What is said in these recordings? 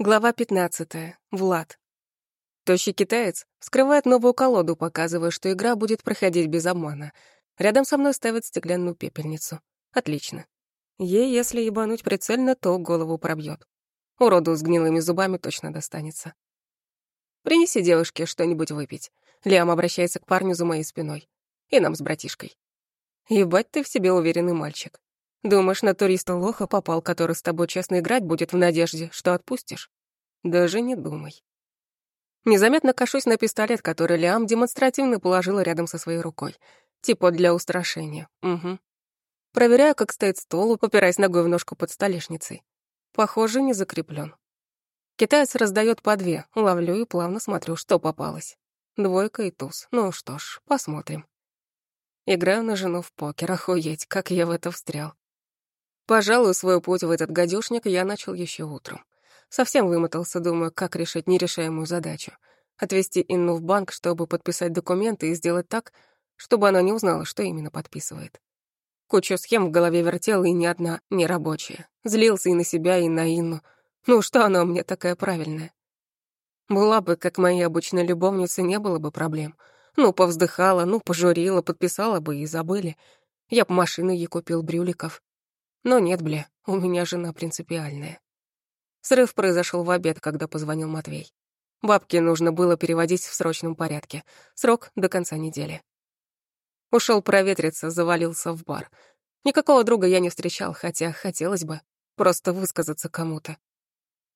Глава 15. Влад. Тощий китаец вскрывает новую колоду, показывая, что игра будет проходить без обмана. Рядом со мной ставят стеклянную пепельницу. Отлично. Ей, если ебануть прицельно, то голову пробьет. Уроду с гнилыми зубами точно достанется. «Принеси девушке что-нибудь выпить». Лиам обращается к парню за моей спиной. И нам с братишкой. «Ебать ты в себе уверенный мальчик. Думаешь, на туриста лоха попал, который с тобой честно играть будет в надежде, что отпустишь? Даже не думай. Незаметно кашусь на пистолет, который Лиам демонстративно положила рядом со своей рукой. Типа для устрашения. Угу. Проверяю, как стоит стол, упираясь ногой в ножку под столешницей. Похоже, не закреплен. Китаец раздает по две, ловлю и плавно смотрю, что попалось. Двойка и туз. Ну что ж, посмотрим. Играю на жену в покер, охуеть, как я в это встрял. Пожалуй, свой путь в этот гадюшник я начал еще утром. Совсем вымотался, думаю, как решить нерешаемую задачу. Отвезти Инну в банк, чтобы подписать документы и сделать так, чтобы она не узнала, что именно подписывает. Кучу схем в голове вертел, и ни одна не рабочая. Злился и на себя, и на Инну. Ну, что она у меня такая правильная? Была бы, как мои обычные любовницы, не было бы проблем. Ну, повздыхала, ну, пожурила, подписала бы и забыли. Я б машину ей купил, брюликов. Но нет, бля, у меня жена принципиальная. Срыв произошел в обед, когда позвонил Матвей. Бабки нужно было переводить в срочном порядке. Срок до конца недели. Ушел проветриться, завалился в бар. Никакого друга я не встречал, хотя хотелось бы просто высказаться кому-то.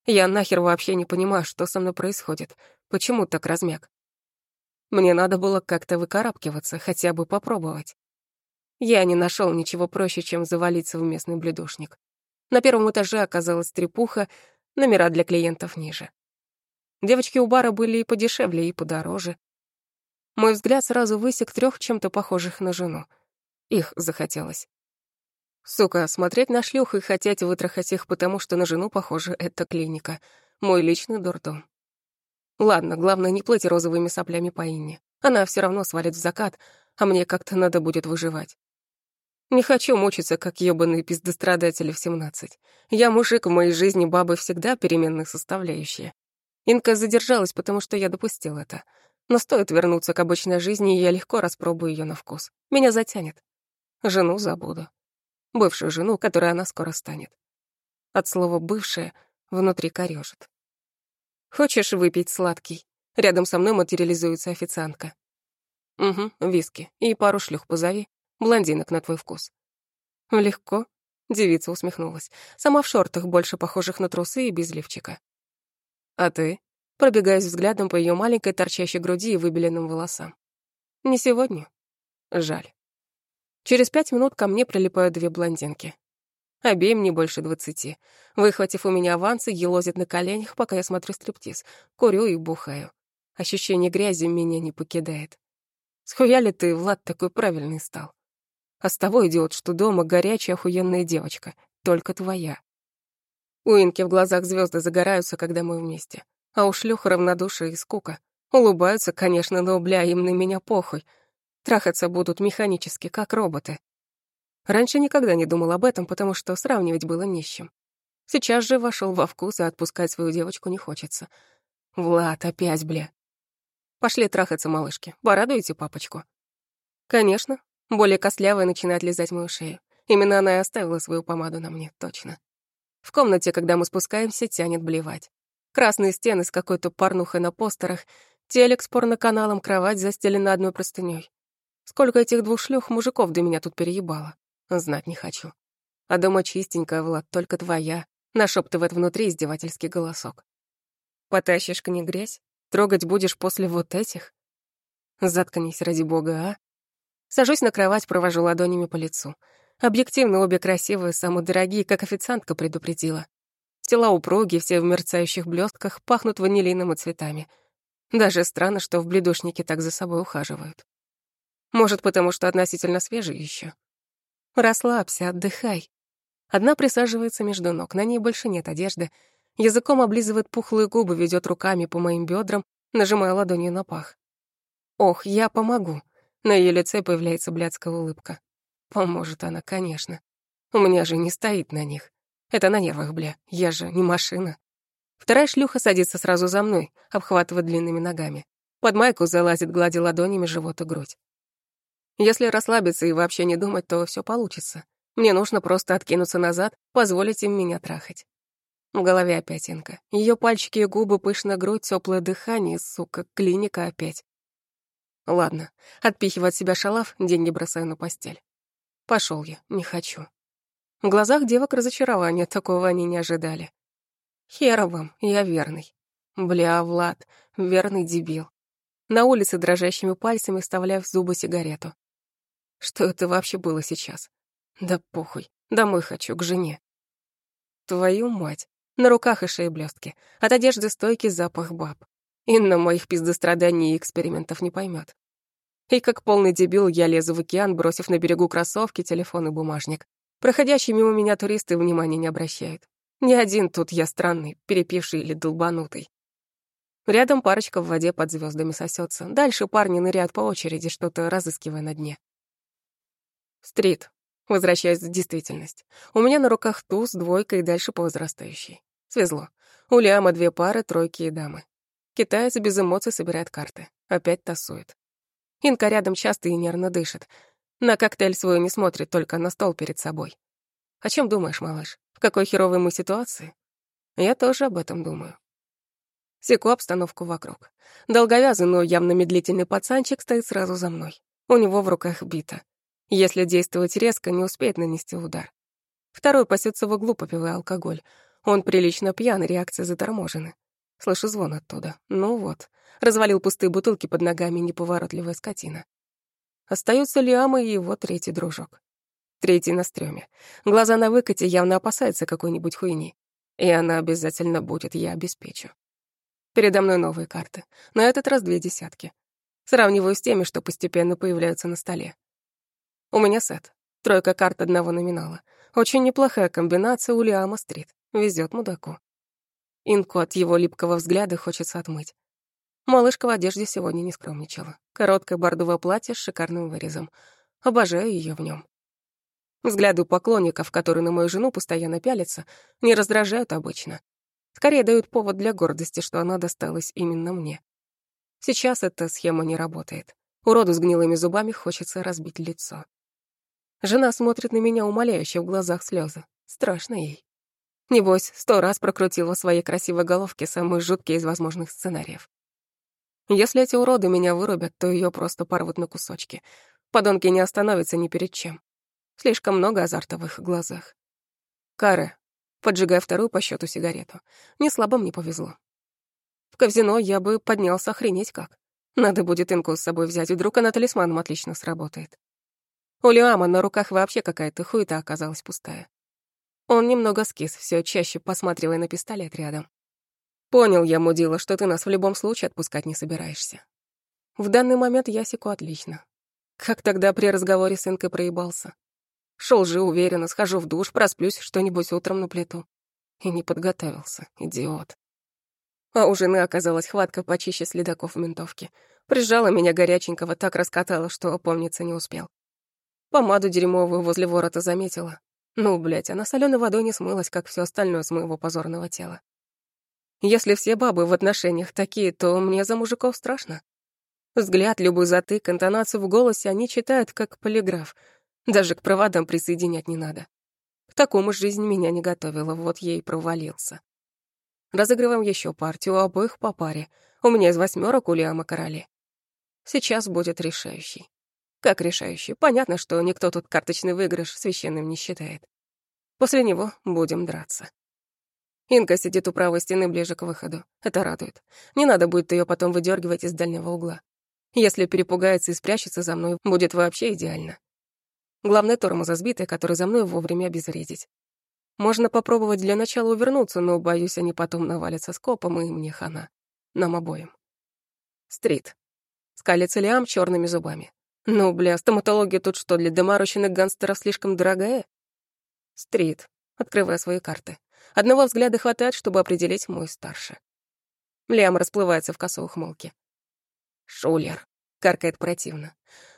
Я нахер вообще не понимаю, что со мной происходит. Почему так размяк? Мне надо было как-то выкарабкиваться, хотя бы попробовать. Я не нашел ничего проще, чем завалиться в местный блюдошник. На первом этаже оказалась трепуха, номера для клиентов ниже. Девочки у бара были и подешевле, и подороже. Мой взгляд сразу высек трех чем-то похожих на жену. Их захотелось. Сука, смотреть на шлюх и хотеть вытрахать их, потому что на жену, похоже, это клиника. Мой личный дурдом. Ладно, главное, не плыть розовыми соплями по Инне. Она все равно свалит в закат, а мне как-то надо будет выживать. Не хочу мучиться, как ёбаные пиздострадатели в семнадцать. Я мужик, в моей жизни бабы всегда переменная составляющая. Инка задержалась, потому что я допустил это. Но стоит вернуться к обычной жизни, и я легко распробую ее на вкус. Меня затянет. Жену забуду. Бывшую жену, которой она скоро станет. От слова «бывшая» внутри корёжит. «Хочешь выпить сладкий?» Рядом со мной материализуется официантка. «Угу, виски. И пару шлюх позови. Блондинок на твой вкус». «Легко», — девица усмехнулась. «Сама в шортах, больше похожих на трусы и без лифчика». «А ты?» — пробегаясь взглядом по ее маленькой торчащей груди и выбеленным волосам. «Не сегодня?» «Жаль». Через пять минут ко мне прилипают две блондинки. Обеим не больше двадцати. Выхватив у меня авансы, елозит на коленях, пока я смотрю стриптиз. Курю и бухаю. Ощущение грязи меня не покидает. Схуя ли ты, Влад, такой правильный стал? А с того идиот, что дома горячая охуенная девочка, только твоя. У Инки в глазах звезды загораются, когда мы вместе. А у шлюх равнодушие и скука. Улыбаются, конечно, но, бля, им на меня похуй. Трахаться будут механически, как роботы. Раньше никогда не думал об этом, потому что сравнивать было нищим. Сейчас же вошел во вкус, и отпускать свою девочку не хочется. Влад, опять, бля. Пошли трахаться, малышки. Порадуете папочку? Конечно. Более костлявая начинает лизать мою шею. Именно она и оставила свою помаду на мне, точно. В комнате, когда мы спускаемся, тянет блевать. Красные стены с какой-то порнухой на постерах, телек с порноканалом, кровать застелена одной простыней. Сколько этих двух шлюх мужиков до меня тут переебало. Знать не хочу. А дома чистенькая, Влад, только твоя. Нашептывает внутри издевательский голосок. Потащишь к ней грязь? Трогать будешь после вот этих? Заткнись, ради бога, а? Сажусь на кровать, провожу ладонями по лицу. Объективно обе красивые, самые дорогие, как официантка предупредила. Тела упругие, все в мерцающих блестках, пахнут ванилином и цветами. Даже странно, что в бледушнике так за собой ухаживают. Может, потому что относительно свежие еще. Расслабься, отдыхай. Одна присаживается между ног, на ней больше нет одежды, Языком облизывает пухлые губы, ведет руками по моим бедрам, нажимая ладонью на пах. «Ох, я помогу». На ее лице появляется блядская улыбка. Поможет она, конечно. У меня же не стоит на них. Это на нервах, бля. Я же не машина. Вторая шлюха садится сразу за мной, обхватывает длинными ногами. Под майку залазит, гладя ладонями живот и грудь. Если расслабиться и вообще не думать, то все получится. Мне нужно просто откинуться назад, позволить им меня трахать. В голове опять Инка. Ее пальчики и губы, пышная грудь, теплое дыхание, сука, клиника опять. Ладно, отпихивая от себя шалав, деньги бросаю на постель. Пошел я, не хочу. В глазах девок разочарование, такого они не ожидали. Хера вам, я верный. Бля, Влад, верный дебил. На улице дрожащими пальцами вставляю в зубы сигарету. Что это вообще было сейчас? Да похуй, домой хочу, к жене. Твою мать. На руках и шее блестки. От одежды стойкий запах баб. Инна моих пиздостраданий и экспериментов не поймет. И как полный дебил я лезу в океан, бросив на берегу кроссовки, телефон и бумажник. Проходящие мимо меня туристы внимания не обращают. Ни один тут я странный, перепивший или долбанутый. Рядом парочка в воде под звездами сосется. Дальше парни ныряют по очереди, что-то разыскивая на дне. Стрит. Возвращаюсь в действительность. У меня на руках туз, двойка и дальше по возрастающей. Свезло. У Ляма две пары, тройки и дамы. Китаец без эмоций собирает карты. Опять тасует. Инка рядом часто и нервно дышит. На коктейль свой не смотрит, только на стол перед собой. О чем думаешь, малыш? В какой херовой мы ситуации? Я тоже об этом думаю. Секу обстановку вокруг. Долговязый, но явно медлительный пацанчик стоит сразу за мной. У него в руках бита. Если действовать резко, не успеет нанести удар. Второй пасется в углу, попивая алкоголь. Он прилично пьян, реакция заторможена. Слышу звон оттуда. Ну вот. Развалил пустые бутылки под ногами неповоротливая скотина. Остаются Лиама и его третий дружок. Третий на стрёме. Глаза на выкате явно опасается какой-нибудь хуйни. И она обязательно будет, я обеспечу. Передо мной новые карты. На этот раз две десятки. Сравниваю с теми, что постепенно появляются на столе. У меня сет. Тройка карт одного номинала. Очень неплохая комбинация у Лиама Стрит. Везет мудаку. Инку от его липкого взгляда хочется отмыть. Малышка в одежде сегодня не скромничала. Короткое бордовое платье с шикарным вырезом. Обожаю ее в нем. Взгляды поклонников, которые на мою жену постоянно пялятся, не раздражают обычно. Скорее дают повод для гордости, что она досталась именно мне. Сейчас эта схема не работает. Уроду с гнилыми зубами хочется разбить лицо. Жена смотрит на меня умоляюще, в глазах слезы. Страшно ей. Небось, сто раз прокрутила в своей красивой головке самые жуткие из возможных сценариев. Если эти уроды меня вырубят, то ее просто порвут на кусочки. Подонки не остановятся ни перед чем. Слишком много азарта в их глазах. Каре, поджигая вторую по счету сигарету. Не слабо мне повезло. В казино я бы поднялся охренеть как. Надо будет инку с собой взять, вдруг она талисманом отлично сработает. У Лиама на руках вообще какая-то хуета оказалась пустая. Он немного скис, все чаще посматривая на пистолет рядом. Понял я, мудила, что ты нас в любом случае отпускать не собираешься. В данный момент я секу отлично. Как тогда при разговоре с Инкой проебался. Шел же уверенно, схожу в душ, просплюсь что-нибудь утром на плиту. И не подготовился, идиот. А у жены оказалась хватка почище следаков в ментовке. Прижала меня горяченького, так раскатала, что опомниться не успел. Помаду дерьмовую возле ворота заметила. Ну, блядь, она соленой водой не смылась, как все остальное с моего позорного тела. Если все бабы в отношениях такие, то мне за мужиков страшно. Взгляд, любой затык, интонацию в голосе они читают как полиграф. Даже к проводам присоединять не надо. К такому жизнь меня не готовила, вот ей провалился. Разыгрываем еще партию, обоих по паре. У меня из восьмерок у Лиама короли. Сейчас будет решающий. Как решающий? Понятно, что никто тут карточный выигрыш священным не считает. После него будем драться. Инка сидит у правой стены ближе к выходу. Это радует. Не надо будет ее потом выдергивать из дальнего угла. Если перепугается и спрячется за мной, будет вообще идеально. Главное тормоза сбитая, который за мной вовремя обезвредить. Можно попробовать для начала увернуться, но, боюсь, они потом навалятся скопом, и мне хана. Нам обоим. Стрит. Скалится Лиам черными зубами. Ну, бля, стоматология тут что, для доморощенных гангстеров слишком дорогая? Стрит, открывая свои карты. Одного взгляда хватает, чтобы определить мой старше. Лям расплывается в косой ухмылке. «Шулер», — каркает противно.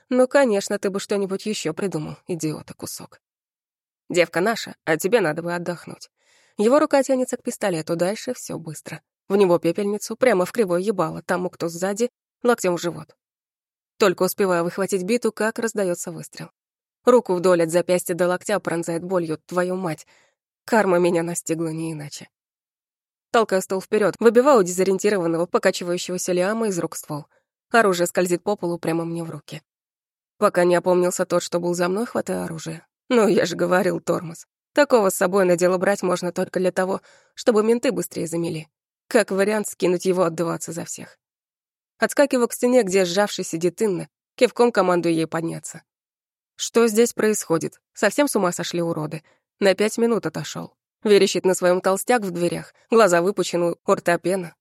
«Ну, конечно, ты бы что-нибудь еще придумал, идиота кусок. Девка наша, а тебе надо бы отдохнуть. Его рука тянется к пистолету, дальше все быстро. В него пепельницу, прямо в кривой ебало, тому, кто сзади, локтем в живот. Только успеваю выхватить биту, как раздается выстрел. Руку вдоль от запястья до локтя пронзает болью, твою мать. Карма меня настигла не иначе. Толкаю стол вперед, выбиваю дезориентированного, покачивающегося Лиама из рук ствол. Оружие скользит по полу прямо мне в руки. Пока не опомнился тот, что был за мной, хватаю оружие. Ну, я же говорил, тормоз. Такого с собой на дело брать можно только для того, чтобы менты быстрее замели. Как вариант скинуть его отдуваться за всех. Отскакиваю к стене, где сжавший сидит Инна, кивком командую ей подняться. Что здесь происходит? Совсем с ума сошли уроды. На пять минут отошел. Верещит на своем толстяк в дверях, глаза выпучены, у рта пена.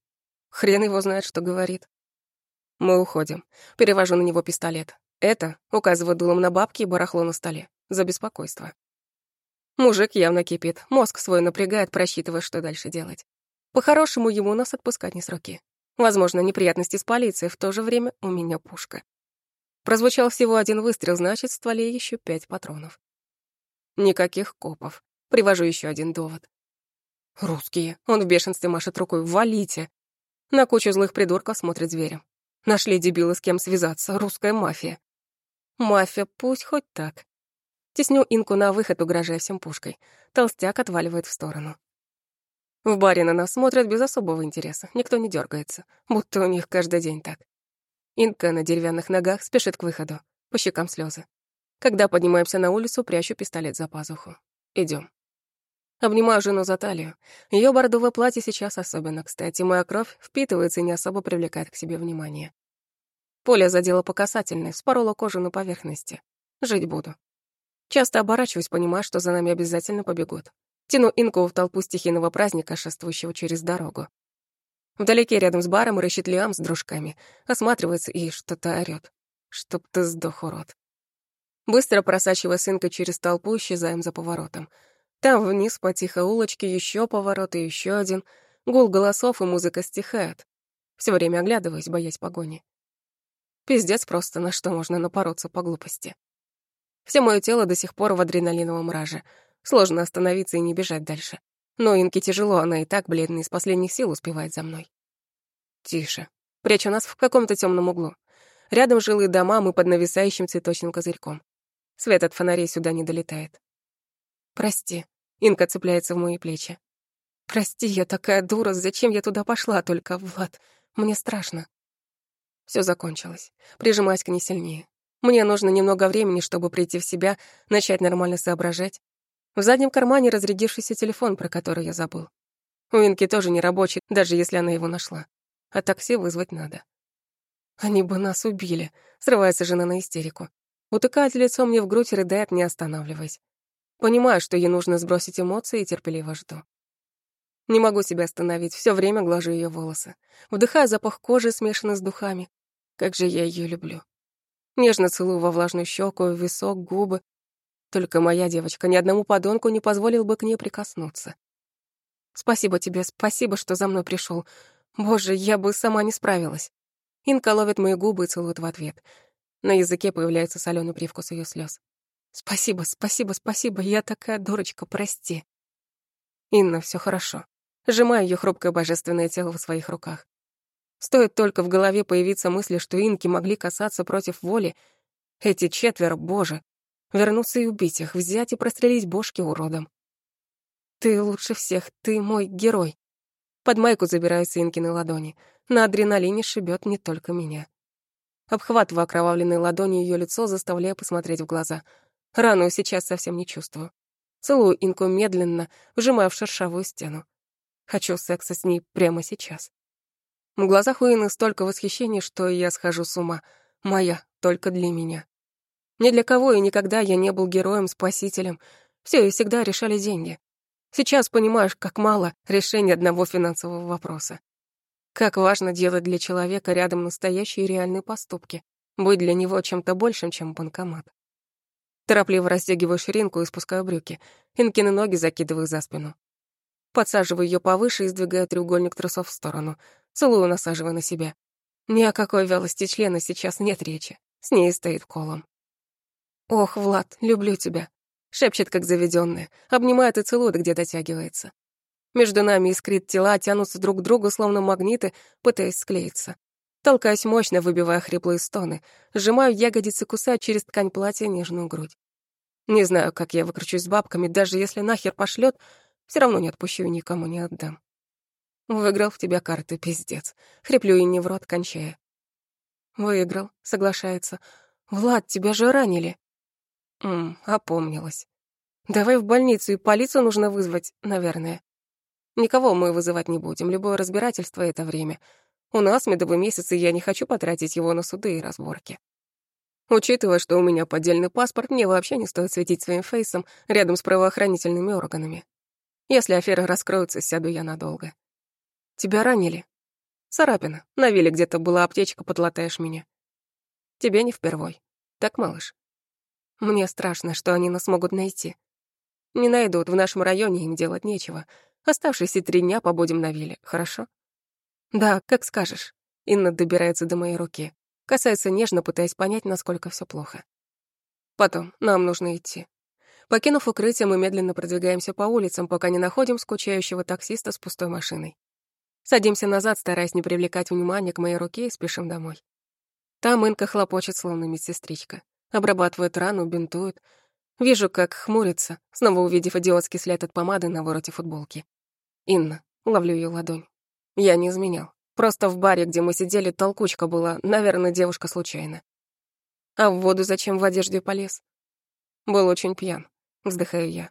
Хрен его знает, что говорит. Мы уходим. Перевожу на него пистолет. Это, указываю дулом на бабки и барахло на столе, за беспокойство. Мужик явно кипит, мозг свой напрягает, просчитывая, что дальше делать. По-хорошему, ему нас отпускать не с руки. Возможно, неприятности с полицией, в то же время у меня пушка. Прозвучал всего один выстрел, значит, в стволе еще пять патронов. Никаких копов. Привожу еще один довод. Русские. Он в бешенстве машет рукой. Валите. На кучу злых придурков смотрит зверем. Нашли дебилы, с кем связаться. Русская мафия. Мафия, пусть хоть так. Тесню инку на выход, угрожая всем пушкой. Толстяк отваливает в сторону. В баре на нас смотрят без особого интереса, никто не дергается, будто у них каждый день так. Инка на деревянных ногах спешит к выходу, по щекам слезы. Когда поднимаемся на улицу, прячу пистолет за пазуху. Идем. Обнимаю жену за талию. Ее бордовое платье сейчас особенно, кстати. Моя кровь впитывается и не особо привлекает к себе внимание. Поле задело по касательной, вспорола кожу на поверхности. Жить буду. Часто оборачиваюсь, понимая, что за нами обязательно побегут. Тяну Инку в толпу стихийного праздника, шествующего через дорогу. Вдалеке, рядом с баром, рыщет Лиам с дружками, осматривается и что-то орёт. Чтоб ты сдох, урод. Быстро просачивая сынка через толпу, исчезаем за поворотом. Там вниз по тихой улочке еще поворот и еще один. Гул голосов и музыка стихают. Все время оглядываюсь, боясь погони. Пиздец просто, на что можно напороться по глупости. Все мое тело до сих пор в адреналиновом раже — Сложно остановиться и не бежать дальше. Но Инке тяжело, она и так бледная, из последних сил успевает за мной. Тише. Прячу нас в каком-то темном углу. Рядом жилые дома, мы под нависающим цветочным козырьком. Свет от фонарей сюда не долетает. Прости. Инка цепляется в мои плечи. Прости, я такая дура, зачем я туда пошла только, Влад? Мне страшно. Все закончилось. Прижимаясь к ней сильнее. Мне нужно немного времени, чтобы прийти в себя, начать нормально соображать. В заднем кармане разрядившийся телефон, про который я забыл. У Инки тоже не рабочий, даже если она его нашла. А такси вызвать надо. Они бы нас убили, срывается жена на истерику. Утыкает лицо мне в грудь и рыдает, не останавливаясь. Понимаю, что ей нужно сбросить эмоции и терпеливо жду. Не могу себя остановить, все время глажу ее волосы. Вдыхаю запах кожи, смешанный с духами. Как же я ее люблю. Нежно целую во влажную щеку, висок, губы, только моя девочка ни одному подонку не позволил бы к ней прикоснуться. Спасибо тебе, спасибо, что за мной пришел. Боже, я бы сама не справилась. Инка ловит мои губы и целует в ответ. На языке появляется соленый привкус ее слез. Спасибо, спасибо, спасибо, я такая дурочка, прости. Инна, все хорошо. Сжимаю ее хрупкое божественное тело в своих руках. Стоит только в голове появиться мысли, что инки могли касаться против воли, эти четверо, боже, Вернуться и убить их, взять и прострелить бошки уродом. Ты лучше всех, ты мой герой. Под майку забираются Инкины ладони. На адреналине шибет не только меня. Обхватываю окровавленной ладонью ее лицо, заставляя посмотреть в глаза. Рану сейчас совсем не чувствую. Целую Инку медленно, вжимая в шершавую стену. Хочу секса с ней прямо сейчас. В глазах у Инны столько восхищения, что я схожу с ума. Моя, только для меня. Ни для кого и никогда я не был героем, спасителем. Все и всегда решали деньги. Сейчас понимаешь, как мало решения одного финансового вопроса. Как важно делать для человека рядом настоящие реальные поступки, быть для него чем-то большим, чем банкомат. Торопливо расстегиваю ширинку и спускаю брюки. Инкины ноги закидываю за спину. Подсаживаю ее повыше и сдвигаю треугольник трусов в сторону. Целую, насаживая на себя. Ни о какой вялости члена сейчас нет речи. С ней стоит колом. «Ох, Влад, люблю тебя», — шепчет, как заведённая, обнимает и целует, где дотягивается. Между нами искрит тела, тянутся друг к другу, словно магниты, пытаясь склеиться. Толкаюсь мощно, выбивая хриплые стоны. Сжимаю ягодицы, кусаю через ткань платья нежную грудь. Не знаю, как я выкручусь с бабками, даже если нахер пошлет, все равно не отпущу и никому не отдам. Выиграл в тебя карты, пиздец. Хриплю и не в рот, кончая. Выиграл, соглашается. Влад, тебя же ранили. Мм, опомнилась. Давай в больницу, и полицию нужно вызвать, наверное. Никого мы вызывать не будем, любое разбирательство — это время. У нас медовый месяц, и я не хочу потратить его на суды и разборки. Учитывая, что у меня поддельный паспорт, мне вообще не стоит светить своим фейсом рядом с правоохранительными органами. Если афера раскроется, сяду я надолго. Тебя ранили? Царапина. На вилле где-то была аптечка, подлатаешь меня. Тебе не впервой. Так, малыш? Мне страшно, что они нас могут найти. Не найдут, в нашем районе им делать нечего. Оставшиеся три дня побудем на вилле, хорошо? Да, как скажешь. Инна добирается до моей руки. Касается нежно, пытаясь понять, насколько все плохо. Потом, нам нужно идти. Покинув укрытие, мы медленно продвигаемся по улицам, пока не находим скучающего таксиста с пустой машиной. Садимся назад, стараясь не привлекать внимания к моей руке, и спешим домой. Там Инка хлопочет, словно медсестричка. Обрабатывает рану, бинтует. Вижу, как хмурится, снова увидев идиотский след от помады на вороте футболки. Инна. Ловлю ее ладонь. Я не изменял. Просто в баре, где мы сидели, толкучка была, наверное, девушка случайно. А в воду зачем в одежде полез? Был очень пьян, вздыхаю я.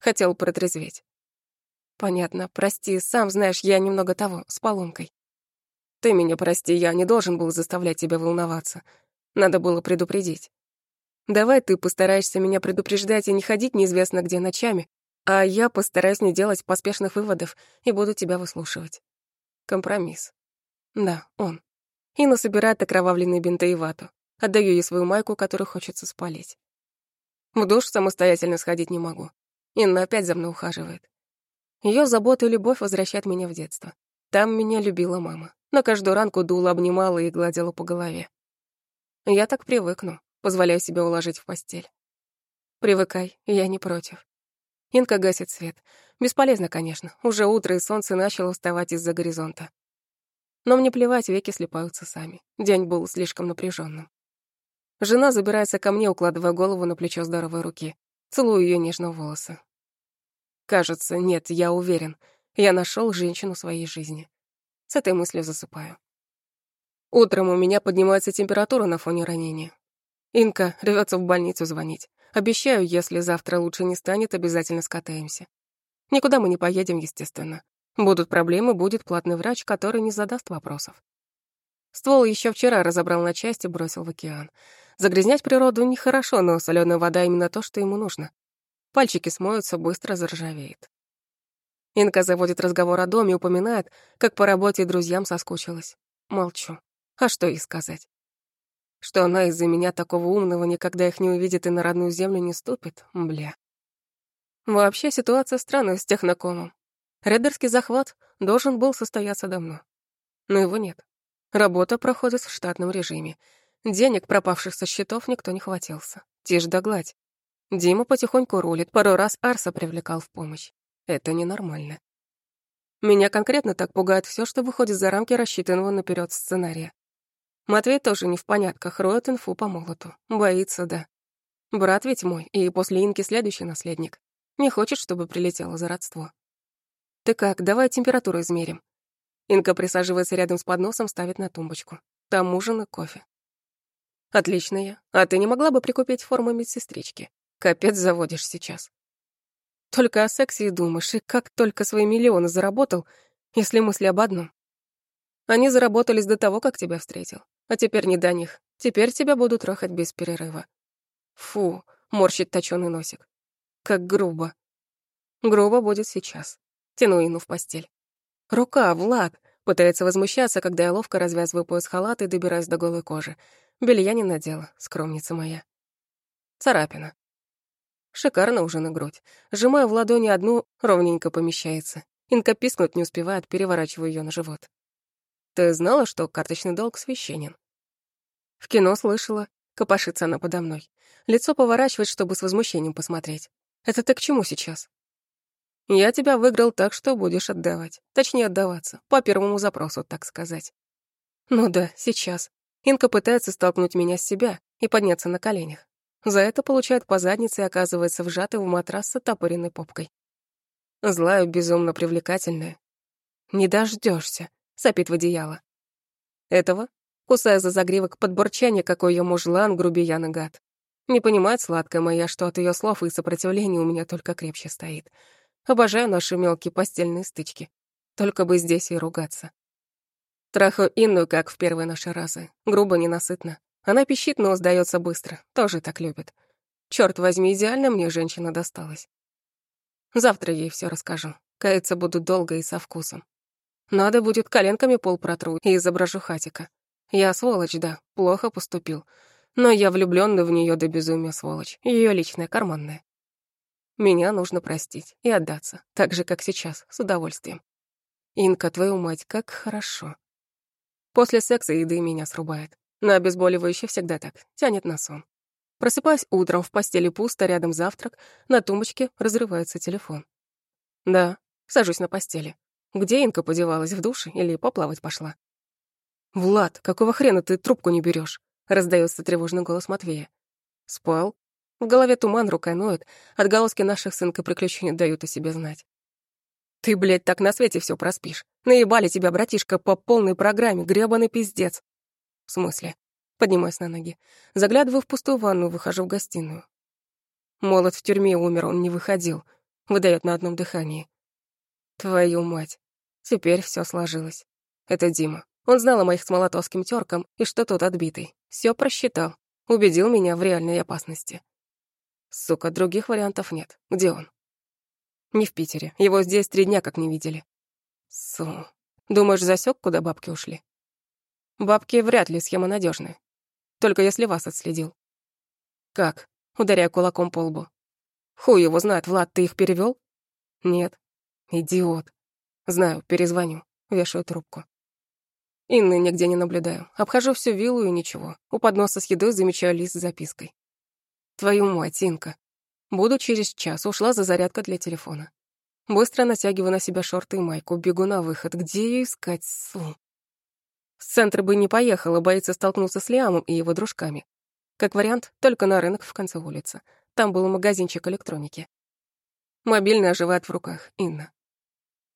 Хотел протрезветь. Понятно, прости, сам знаешь, я немного того, с поломкой. Ты меня прости, я не должен был заставлять тебя волноваться. Надо было предупредить. Давай ты постараешься меня предупреждать и не ходить неизвестно где ночами, а я постараюсь не делать поспешных выводов и буду тебя выслушивать. Компромисс. Да, он. Инна собирает окровавленные бинты и вату. Отдаю ей свою майку, которую хочется спалить. В душ самостоятельно сходить не могу. Инна опять за мной ухаживает. Ее забота и любовь возвращают меня в детство. Там меня любила мама. На каждую ранку дула, обнимала и гладила по голове. Я так привыкну, позволяю себе уложить в постель. Привыкай, я не против. Инка гасит свет. Бесполезно, конечно. Уже утро, и солнце начало вставать из-за горизонта. Но мне плевать, веки слепаются сами. День был слишком напряженным. Жена забирается ко мне, укладывая голову на плечо здоровой руки. Целую ее нежно волосы. Кажется, нет, я уверен. Я нашел женщину своей жизни. С этой мыслью засыпаю. Утром у меня поднимается температура на фоне ранения. Инка рвется в больницу звонить. Обещаю, если завтра лучше не станет, обязательно скатаемся. Никуда мы не поедем, естественно. Будут проблемы, будет платный врач, который не задаст вопросов. Ствол еще вчера разобрал на части, бросил в океан. Загрязнять природу нехорошо, но соленая вода именно то, что ему нужно. Пальчики смоются, быстро заржавеет. Инка заводит разговор о доме, упоминает, как по работе и друзьям соскучилась. Молчу. А что ей сказать? Что она из-за меня такого умного никогда их не увидит и на родную землю не ступит? Бля. Вообще ситуация странная с технокомом. Редерский захват должен был состояться давно. Но его нет. Работа проходит в штатном режиме. Денег, пропавших со счетов, никто не хватился. Тишь да гладь. Дима потихоньку рулит, пару раз Арса привлекал в помощь. Это ненормально. Меня конкретно так пугает все, что выходит за рамки рассчитанного наперед сценария. Матвей тоже не в понятках, роет инфу по молоту. Боится, да. Брат ведь мой, и после Инки следующий наследник. Не хочет, чтобы прилетело за родство. «Ты как, давай температуру измерим». Инка присаживается рядом с подносом, ставит на тумбочку. Там ужин и кофе. «Отлично я. А ты не могла бы прикупить форму медсестрички? Капец заводишь сейчас». Только о сексе и думаешь, и как только свои миллионы заработал, если мысли об одном. Они заработались до того, как тебя встретил. А теперь не до них. Теперь тебя будут трахать без перерыва. Фу, морщит точёный носик. Как грубо. Грубо будет сейчас. Тяну Ину в постель. Рука, Влад, пытается возмущаться, когда я ловко развязываю пояс халата и добираюсь до голой кожи. Белья не надела, скромница моя. Царапина. Шикарно уже на грудь. Сжимаю в ладони одну, ровненько помещается. Инка пискнуть не успевает, переворачиваю ее на живот. Ты знала, что карточный долг священен? В кино слышала. Копошится она подо мной. Лицо поворачивает, чтобы с возмущением посмотреть. Это ты к чему сейчас? Я тебя выиграл так, что будешь отдавать. Точнее, отдаваться. По первому запросу, так сказать. Ну да, сейчас. Инка пытается столкнуть меня с себя и подняться на коленях. За это получает по заднице и оказывается вжатый в матрас с отопыренной попкой. Злая, безумно привлекательная. «Не дождешься, сопит в одеяло. Этого, кусая за загривок под бурчание, какой ее мужлан, грубиян и гад. Не понимает сладкая моя, что от ее слов и сопротивления у меня только крепче стоит. Обожаю наши мелкие постельные стычки. Только бы здесь и ругаться. Трахаю Инну, как в первые наши разы. Грубо, ненасытно. Она пищит, но сдается быстро. Тоже так любит. Черт возьми, идеально мне женщина досталась. Завтра ей все расскажу. Каяться буду долго и со вкусом. Надо будет коленками пол протру и изображу хатика. Я сволочь, да, плохо поступил. Но я влюблённый в неё до безумия сволочь, её личная, карманная. Меня нужно простить и отдаться, так же, как сейчас, с удовольствием. Инка, твою мать, как хорошо. После секса еды меня срубает. На обезболивающее всегда так, тянет на сон. Просыпаюсь утром, в постели пусто, рядом завтрак, на тумбочке разрывается телефон. Да, сажусь на постели. Где Инка подевалась, в душе или поплавать пошла? «Влад, какого хрена ты трубку не берешь? раздается тревожный голос Матвея. «Спал?» В голове туман, рука ноет, отголоски наших с Инкой приключений дают о себе знать. «Ты, блядь, так на свете все проспишь. Наебали тебя, братишка, по полной программе, грёбаный пиздец». «В смысле?» Поднимаюсь на ноги. Заглядываю в пустую ванну, выхожу в гостиную. Молот в тюрьме умер, он не выходил. Выдает на одном дыхании. Твою мать. Теперь все сложилось. Это Дима. Он знал о моих с молотовским тёрком и что тот отбитый. Все просчитал. Убедил меня в реальной опасности. Сука, других вариантов нет. Где он? Не в Питере. Его здесь три дня как не видели. Су. Думаешь, засек, куда бабки ушли? Бабки вряд ли схема надежная. Только если вас отследил. Как? Ударяя кулаком по лбу. Хуй его знает, Влад, ты их перевел? Нет. Идиот. Знаю, перезвоню. Вешаю трубку. Инны нигде не наблюдаю. Обхожу всю виллу и ничего. У подноса с едой замечаю лист с запиской. Твою мать, Инка. Буду через час. Ушла за зарядкой для телефона. Быстро натягиваю на себя шорты и майку. Бегу на выход. Где ее искать, су? В центр бы не поехала, боится столкнуться с Лиамом и его дружками. Как вариант, только на рынок в конце улицы. Там был магазинчик электроники. Мобильный оживает в руках. Инна.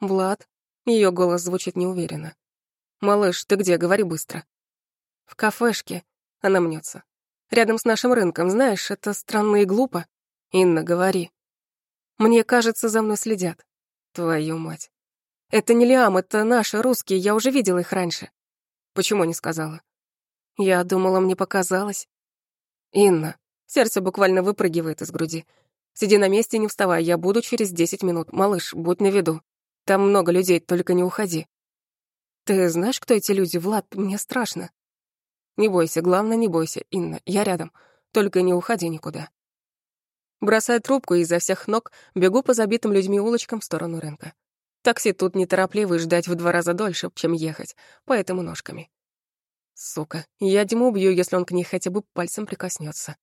«Влад?» Ее голос звучит неуверенно. «Малыш, ты где? Говори быстро». «В кафешке». Она мнется. «Рядом с нашим рынком. Знаешь, это странно и глупо». «Инна, говори». «Мне кажется, за мной следят». «Твою мать». «Это не Лиам, это наши, русские. Я уже видела их раньше». «Почему не сказала?» «Я думала, мне показалось». «Инна». Сердце буквально выпрыгивает из груди. «Сиди на месте, не вставай. Я буду через десять минут. Малыш, будь на виду». Там много людей, только не уходи. Ты знаешь, кто эти люди, Влад? Мне страшно. Не бойся, главное, не бойся, Инна, я рядом. Только не уходи никуда. Бросаю трубку изо всех ног бегу по забитым людьми улочкам в сторону рынка. Такси тут неторопливо и ждать в два раза дольше, чем ехать, поэтому ножками. Сука, я Диму убью, если он к ней хотя бы пальцем прикоснется.